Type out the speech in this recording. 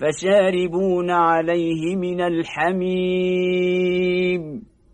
فشاربون عليه من الحميم.